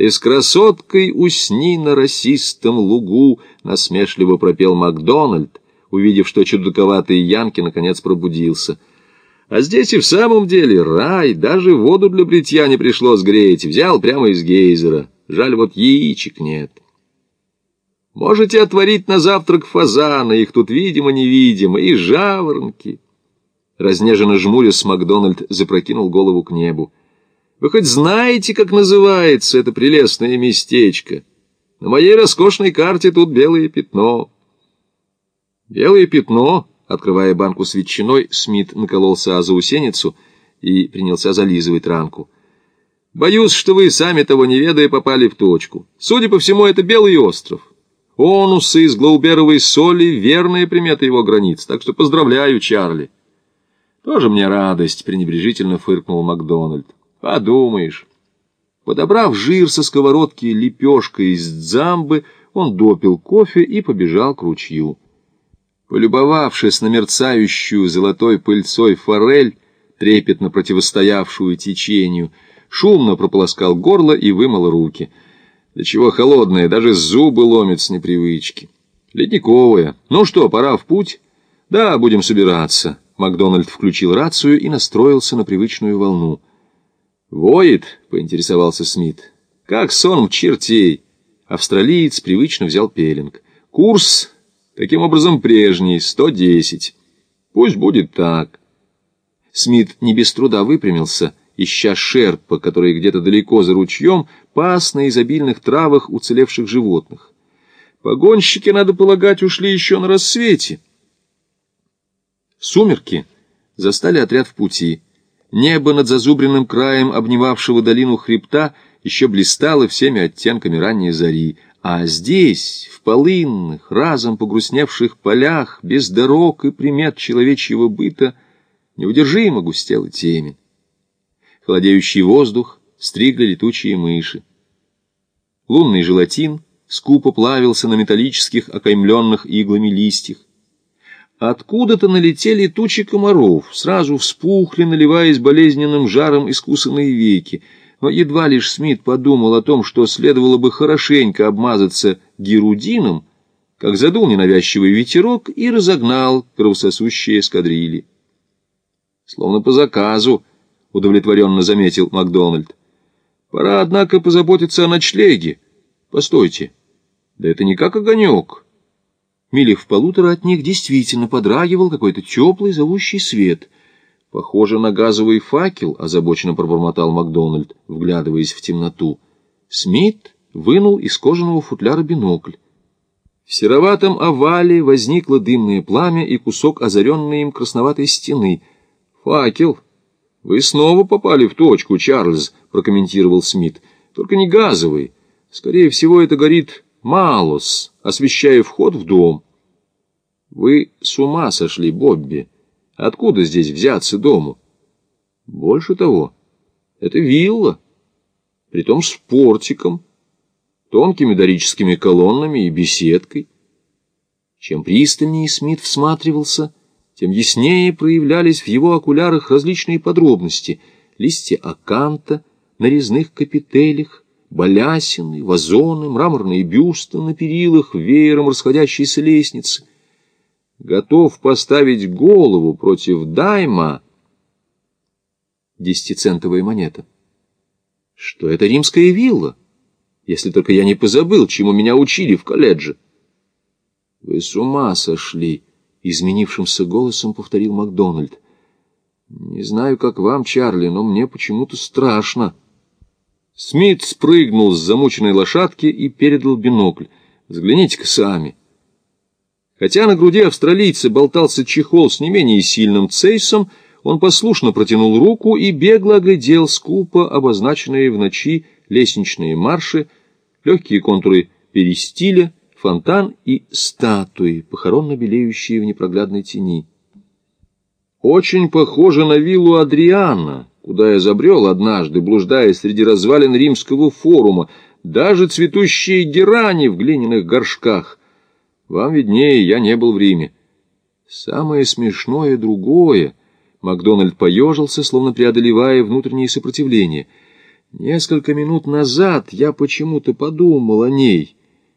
«Ты с красоткой усни на расистом лугу», — насмешливо пропел Макдональд, увидев, что чудаковатый Янки наконец пробудился. «А здесь и в самом деле рай, даже воду для бритья не пришлось греть, взял прямо из гейзера. Жаль, вот яичек нет». Можете отварить на завтрак фазана, их тут видимо-невидимо, и жаворонки. Разнеженно жмурясь, Макдональд запрокинул голову к небу. Вы хоть знаете, как называется это прелестное местечко? На моей роскошной карте тут белое пятно. Белое пятно, открывая банку с ветчиной, Смит накололся о заусеницу и принялся зализывать ранку. Боюсь, что вы, сами того не ведая, попали в точку. Судя по всему, это Белый остров. Онусы из глауберовой соли — верная примета его границ, так что поздравляю, Чарли. Тоже мне радость, — пренебрежительно фыркнул Макдональд. Подумаешь. Подобрав жир со сковородки лепешкой из дзамбы, он допил кофе и побежал к ручью. Полюбовавшись на мерцающую золотой пыльцой форель, трепетно противостоявшую течению, шумно прополоскал горло и вымыл руки — да чего холодная, даже зубы ломит с непривычки. Ледниковая. Ну что, пора в путь? Да, будем собираться. Макдональд включил рацию и настроился на привычную волну. «Воет?» — поинтересовался Смит. «Как сон в чертей!» Австралиец привычно взял пеленг. «Курс, таким образом, прежний, 110. Пусть будет так». Смит не без труда выпрямился, ища шерпа, который где-то далеко за ручьем пас на изобильных травах уцелевших животных. Погонщики, надо полагать, ушли еще на рассвете. Сумерки застали отряд в пути. Небо над зазубренным краем обнимавшего долину хребта еще блистало всеми оттенками ранней зари, а здесь, в полынных, разом погрустневших полях, без дорог и примет человечьего быта, неудержимо густела темень холодеющий воздух стригли летучие мыши. Лунный желатин скупо плавился на металлических, окаймленных иглами листьях. Откуда-то налетели тучи комаров, сразу вспухли, наливаясь болезненным жаром искусанные веки, но едва лишь Смит подумал о том, что следовало бы хорошенько обмазаться герудином, как задул ненавязчивый ветерок и разогнал кровососущие эскадрильи. Словно по заказу, — удовлетворенно заметил Макдональд. «Пора, однако, позаботиться о ночлеге. Постойте, да это не как огонек». Милях в полутора от них действительно подрагивал какой-то теплый зовущий свет. «Похоже на газовый факел», — озабоченно пробормотал Макдональд, вглядываясь в темноту. Смит вынул из кожаного футляра бинокль. В сероватом овале возникло дымное пламя и кусок озаренной им красноватой стены. «Факел!» «Вы снова попали в точку, Чарльз», — прокомментировал Смит. «Только не газовый. Скорее всего, это горит Малос, освещая вход в дом». «Вы с ума сошли, Бобби. Откуда здесь взяться дому?» «Больше того, это вилла, притом с портиком, тонкими дорическими колоннами и беседкой». Чем пристальнее Смит всматривался, — тем яснее проявлялись в его окулярах различные подробности. Листья аканта на резных капителях, балясины, вазоны, мраморные бюсты на перилах, веером расходящейся лестницы. Готов поставить голову против дайма десятицентовая монета. Что это римская вилла? Если только я не позабыл, чему меня учили в колледже. Вы с ума сошли! изменившимся голосом повторил Макдональд. «Не знаю, как вам, Чарли, но мне почему-то страшно». Смит спрыгнул с замученной лошадки и передал бинокль. «Взгляните-ка сами». Хотя на груди австралийца болтался чехол с не менее сильным цейсом, он послушно протянул руку и бегло оглядел скупо обозначенные в ночи лестничные марши, легкие контуры перистиля, фонтан и статуи, похоронно белеющие в непроглядной тени. Очень похоже на виллу Адриана, куда я забрел однажды, блуждая среди развалин римского форума, даже цветущие герани в глиняных горшках. Вам виднее, я не был в Риме. Самое смешное другое. Макдональд поежился, словно преодолевая внутреннее сопротивление. Несколько минут назад я почему-то подумал о ней,